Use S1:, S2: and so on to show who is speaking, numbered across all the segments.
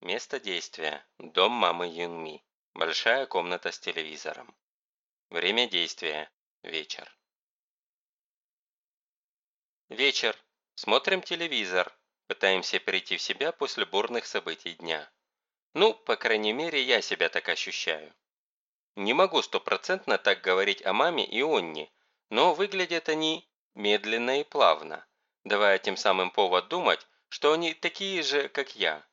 S1: Место действия – дом мамы Юнми. Большая комната с телевизором. Время действия – вечер. Вечер. Смотрим телевизор. Пытаемся перейти в себя после бурных событий дня. Ну, по крайней мере, я себя так ощущаю. Не могу стопроцентно так говорить о маме и Онне, но выглядят они медленно и плавно, давая тем самым повод думать, что они такие же, как я.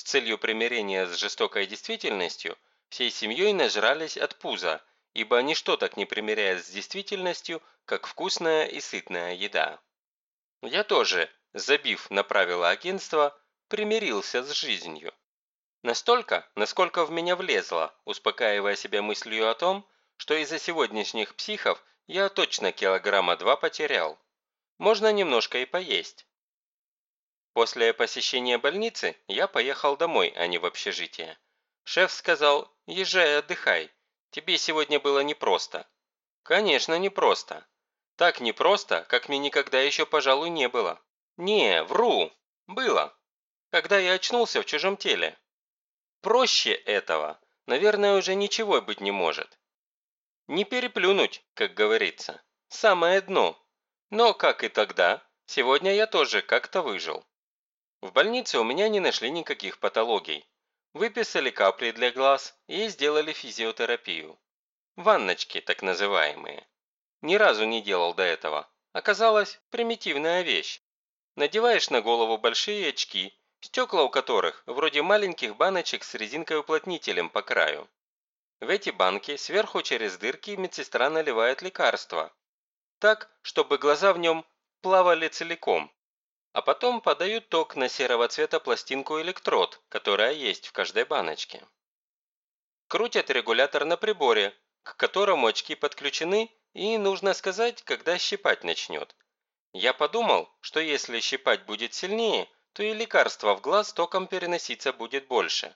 S1: С целью примирения с жестокой действительностью всей семьей нажрались от пуза, ибо ничто так не примиряет с действительностью, как вкусная и сытная еда. Я тоже, забив на правила агентства, примирился с жизнью. Настолько, насколько в меня влезло, успокаивая себя мыслью о том, что из-за сегодняшних психов я точно килограмма два потерял. Можно немножко и поесть. После посещения больницы я поехал домой, а не в общежитие. Шеф сказал, езжай отдыхай, тебе сегодня было непросто. Конечно, непросто. Так непросто, как мне никогда еще, пожалуй, не было. Не, вру, было. Когда я очнулся в чужом теле. Проще этого, наверное, уже ничего быть не может. Не переплюнуть, как говорится. Самое дно. Но, как и тогда, сегодня я тоже как-то выжил. В больнице у меня не нашли никаких патологий. Выписали капли для глаз и сделали физиотерапию. Ванночки, так называемые. Ни разу не делал до этого. Оказалось, примитивная вещь. Надеваешь на голову большие очки стекла у которых вроде маленьких баночек с резинкой-уплотнителем по краю. В эти банки сверху через дырки медсестра наливает лекарство, так, чтобы глаза в нем плавали целиком, а потом подают ток на серого цвета пластинку электрод, которая есть в каждой баночке. Крутят регулятор на приборе, к которому очки подключены, и нужно сказать, когда щипать начнет. Я подумал, что если щипать будет сильнее – то и лекарство в глаз током переноситься будет больше.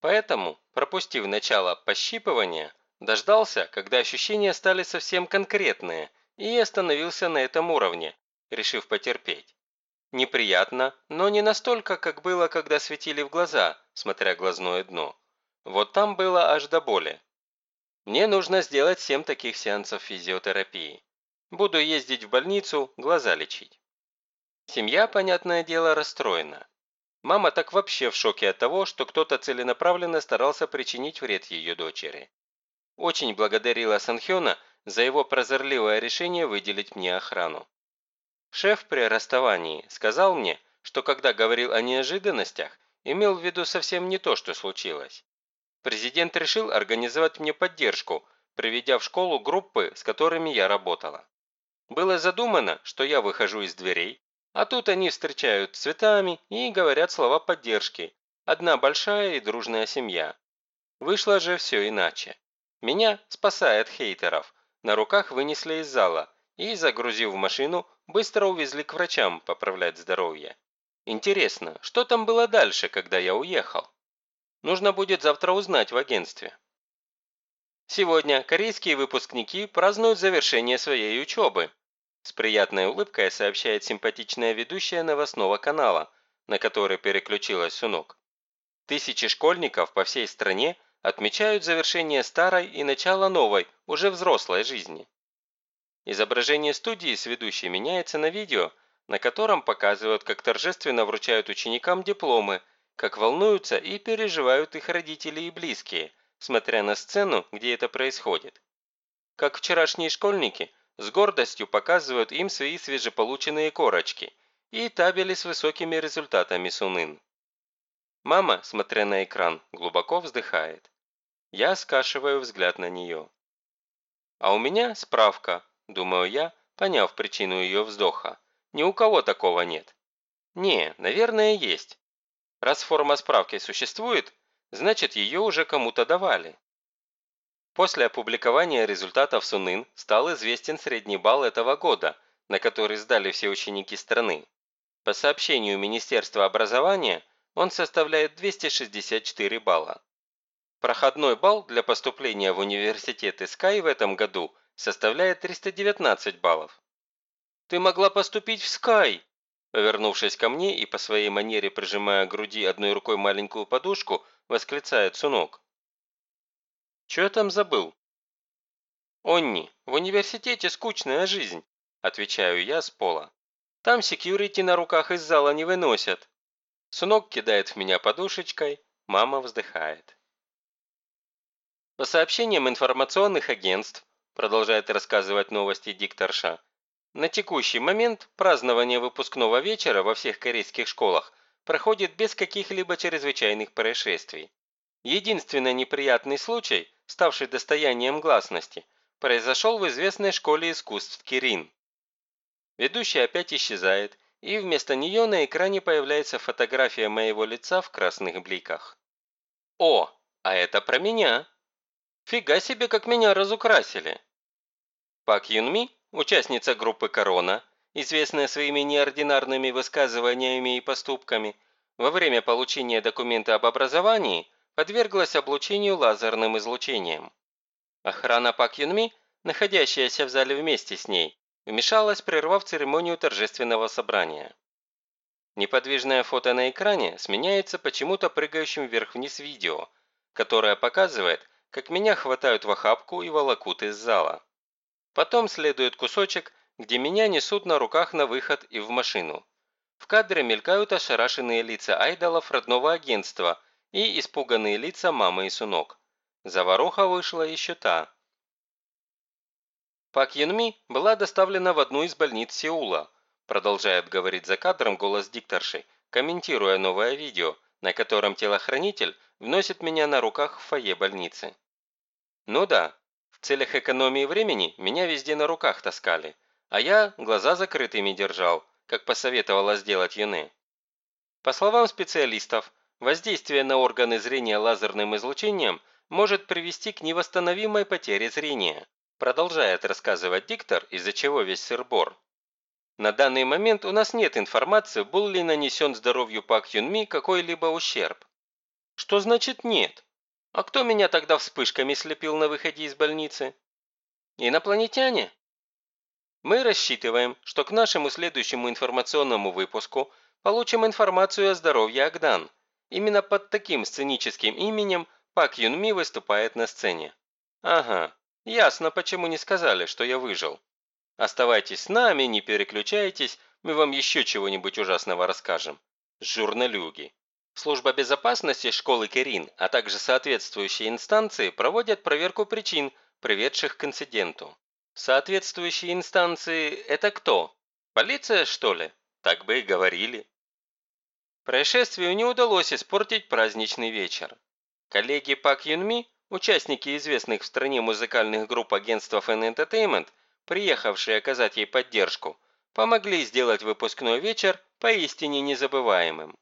S1: Поэтому, пропустив начало пощипывания, дождался, когда ощущения стали совсем конкретные, и остановился на этом уровне, решив потерпеть. Неприятно, но не настолько, как было, когда светили в глаза, смотря глазное дно. Вот там было аж до боли. Мне нужно сделать 7 таких сеансов физиотерапии. Буду ездить в больницу, глаза лечить. Семья, понятное дело, расстроена. Мама так вообще в шоке от того, что кто-то целенаправленно старался причинить вред ее дочери. Очень благодарила Санхёна за его прозорливое решение выделить мне охрану. Шеф при расставании сказал мне, что когда говорил о неожиданностях, имел в виду совсем не то, что случилось. Президент решил организовать мне поддержку, приведя в школу группы, с которыми я работала. Было задумано, что я выхожу из дверей, а тут они встречают цветами и говорят слова поддержки. Одна большая и дружная семья. Вышло же все иначе. Меня, спасая от хейтеров, на руках вынесли из зала и, загрузив в машину, быстро увезли к врачам поправлять здоровье. Интересно, что там было дальше, когда я уехал? Нужно будет завтра узнать в агентстве. Сегодня корейские выпускники празднуют завершение своей учебы, с приятной улыбкой сообщает симпатичная ведущая новостного канала, на который переключилась Сунок. Тысячи школьников по всей стране отмечают завершение старой и начало новой, уже взрослой жизни. Изображение студии с ведущей меняется на видео, на котором показывают, как торжественно вручают ученикам дипломы, как волнуются и переживают их родители и близкие, смотря на сцену, где это происходит. Как вчерашние школьники – с гордостью показывают им свои свежеполученные корочки и табели с высокими результатами Сунын. Мама, смотря на экран, глубоко вздыхает. Я скашиваю взгляд на нее. А у меня справка, думаю я, поняв причину ее вздоха. Ни у кого такого нет. Не, наверное, есть. Раз форма справки существует, значит ее уже кому-то давали. После опубликования результатов СУНЫН стал известен средний балл этого года, на который сдали все ученики страны. По сообщению Министерства образования, он составляет 264 балла. Проходной балл для поступления в университет Sky в этом году составляет 319 баллов. «Ты могла поступить в Sky!» – Повернувшись ко мне и по своей манере прижимая к груди одной рукой маленькую подушку, восклицает Сунок. «Чё я там забыл?» «Онни, в университете скучная жизнь», – отвечаю я с пола. «Там секьюрити на руках из зала не выносят». Сунок кидает в меня подушечкой, мама вздыхает. По сообщениям информационных агентств, продолжает рассказывать новости дикторша, на текущий момент празднование выпускного вечера во всех корейских школах проходит без каких-либо чрезвычайных происшествий. Единственный неприятный случай, ставший достоянием гласности, произошел в известной школе искусств Кирин. Ведущая опять исчезает, и вместо нее на экране появляется фотография моего лица в красных бликах. О, а это про меня! Фига себе, как меня разукрасили! Пак Юнми участница группы «Корона», известная своими неординарными высказываниями и поступками, во время получения документа об образовании подверглась облучению лазерным излучением. Охрана Пак Юнми, находящаяся в зале вместе с ней, вмешалась, прервав церемонию торжественного собрания. Неподвижное фото на экране сменяется почему-то прыгающим вверх-вниз видео, которое показывает, как меня хватают в охапку и волокут из зала. Потом следует кусочек, где меня несут на руках на выход и в машину. В кадре мелькают ошарашенные лица айдолов родного агентства и испуганные лица мамы и сунок. Заваруха вышла еще та. Пак Юнми была доставлена в одну из больниц Сеула, продолжает говорить за кадром голос дикторши, комментируя новое видео, на котором телохранитель вносит меня на руках в фойе больницы. Ну да, в целях экономии времени меня везде на руках таскали, а я глаза закрытыми держал, как посоветовала сделать Юне. По словам специалистов, воздействие на органы зрения лазерным излучением может привести к невосстановимой потере зрения, продолжает рассказывать диктор, из-за чего весь сыр-бор. На данный момент у нас нет информации, был ли нанесен здоровью Пак Юнми какой-либо ущерб. Что значит нет? А кто меня тогда вспышками слепил на выходе из больницы? Инопланетяне? Мы рассчитываем, что к нашему следующему информационному выпуску получим информацию о здоровье Агдан. Именно под таким сценическим именем Пак Юнми выступает на сцене. Ага, ясно, почему не сказали, что я выжил. Оставайтесь с нами, не переключайтесь, мы вам еще чего-нибудь ужасного расскажем. Журналюги. Служба безопасности школы Керин, а также соответствующие инстанции проводят проверку причин, приведших к инциденту. Соответствующие инстанции – это кто? Полиция, что ли? Так бы и говорили. Происшествию не удалось испортить праздничный вечер. Коллеги Пак Юнми, участники известных в стране музыкальных групп агентства Fan Entertainment, приехавшие оказать ей поддержку, помогли сделать выпускной вечер поистине незабываемым.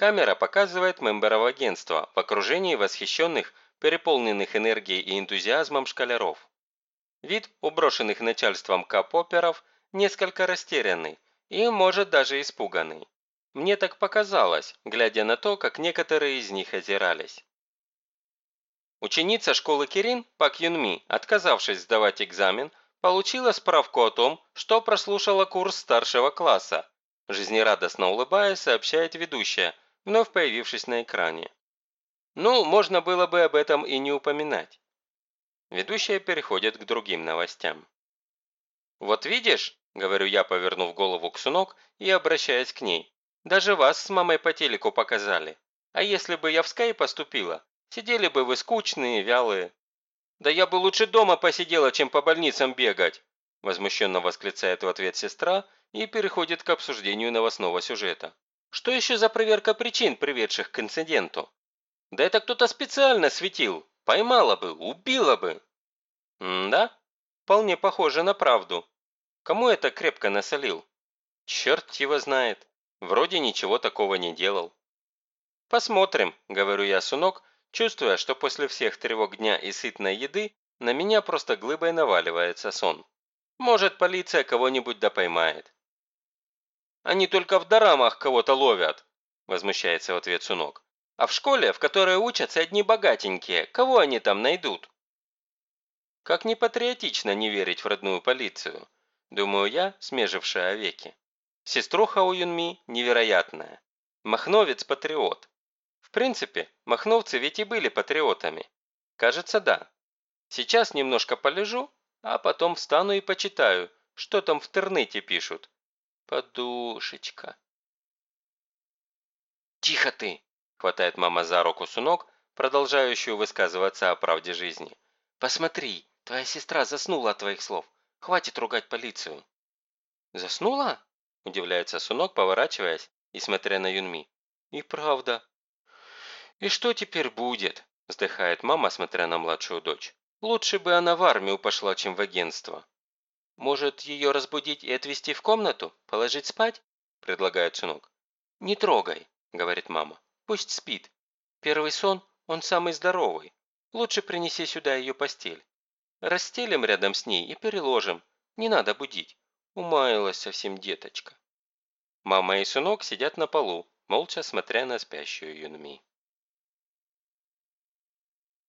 S1: Камера показывает мемберов агентства в окружении восхищенных, переполненных энергией и энтузиазмом школяров. Вид уброшенных начальством капоперов несколько растерянный и, может, даже испуганный. Мне так показалось, глядя на то, как некоторые из них озирались. Ученица школы Кирин, Пак Юнми, отказавшись сдавать экзамен, получила справку о том, что прослушала курс старшего класса. Жизнерадостно улыбаясь, сообщает ведущая, вновь появившись на экране. Ну, можно было бы об этом и не упоминать. Ведущая переходит к другим новостям. «Вот видишь», – говорю я, повернув голову к Сунок и обращаясь к ней, «даже вас с мамой по телеку показали. А если бы я в Скай поступила, сидели бы вы скучные, вялые». «Да я бы лучше дома посидела, чем по больницам бегать», – возмущенно восклицает в ответ сестра и переходит к обсуждению новостного сюжета. Что еще за проверка причин, приведших к инциденту? Да это кто-то специально светил. Поймала бы, убила бы. М да? Вполне похоже на правду. Кому это крепко насолил? Черт его знает. Вроде ничего такого не делал. Посмотрим, говорю я, Сунок, чувствуя, что после всех тревог дня и сытной еды на меня просто глыбой наваливается сон. Может, полиция кого-нибудь да поймает. Они только в дорамах кого-то ловят», – возмущается в ответ Сунок. «А в школе, в которой учатся одни богатенькие, кого они там найдут?» Как не патриотично не верить в родную полицию, думаю я, смежившая веки. Сеструха у Юнми невероятная. Махновец-патриот. В принципе, махновцы ведь и были патриотами. Кажется, да. Сейчас немножко полежу, а потом встану и почитаю, что там в интернете пишут. Подушечка. «Тихо ты!» – хватает мама за руку Сунок, продолжающую высказываться о правде жизни. «Посмотри, твоя сестра заснула от твоих слов. Хватит ругать полицию». «Заснула?» – удивляется Сунок, поворачиваясь и смотря на Юнми. «И правда, «И что теперь будет?» – вздыхает мама, смотря на младшую дочь. «Лучше бы она в армию пошла, чем в агентство». «Может, ее разбудить и отвезти в комнату? Положить спать?» – предлагает сынок. «Не трогай», – говорит мама. «Пусть спит. Первый сон, он самый здоровый. Лучше принеси сюда ее постель. Расстелим рядом с ней и переложим. Не надо будить. Умаялась совсем деточка». Мама и сынок сидят на полу, молча смотря на спящую Юнми.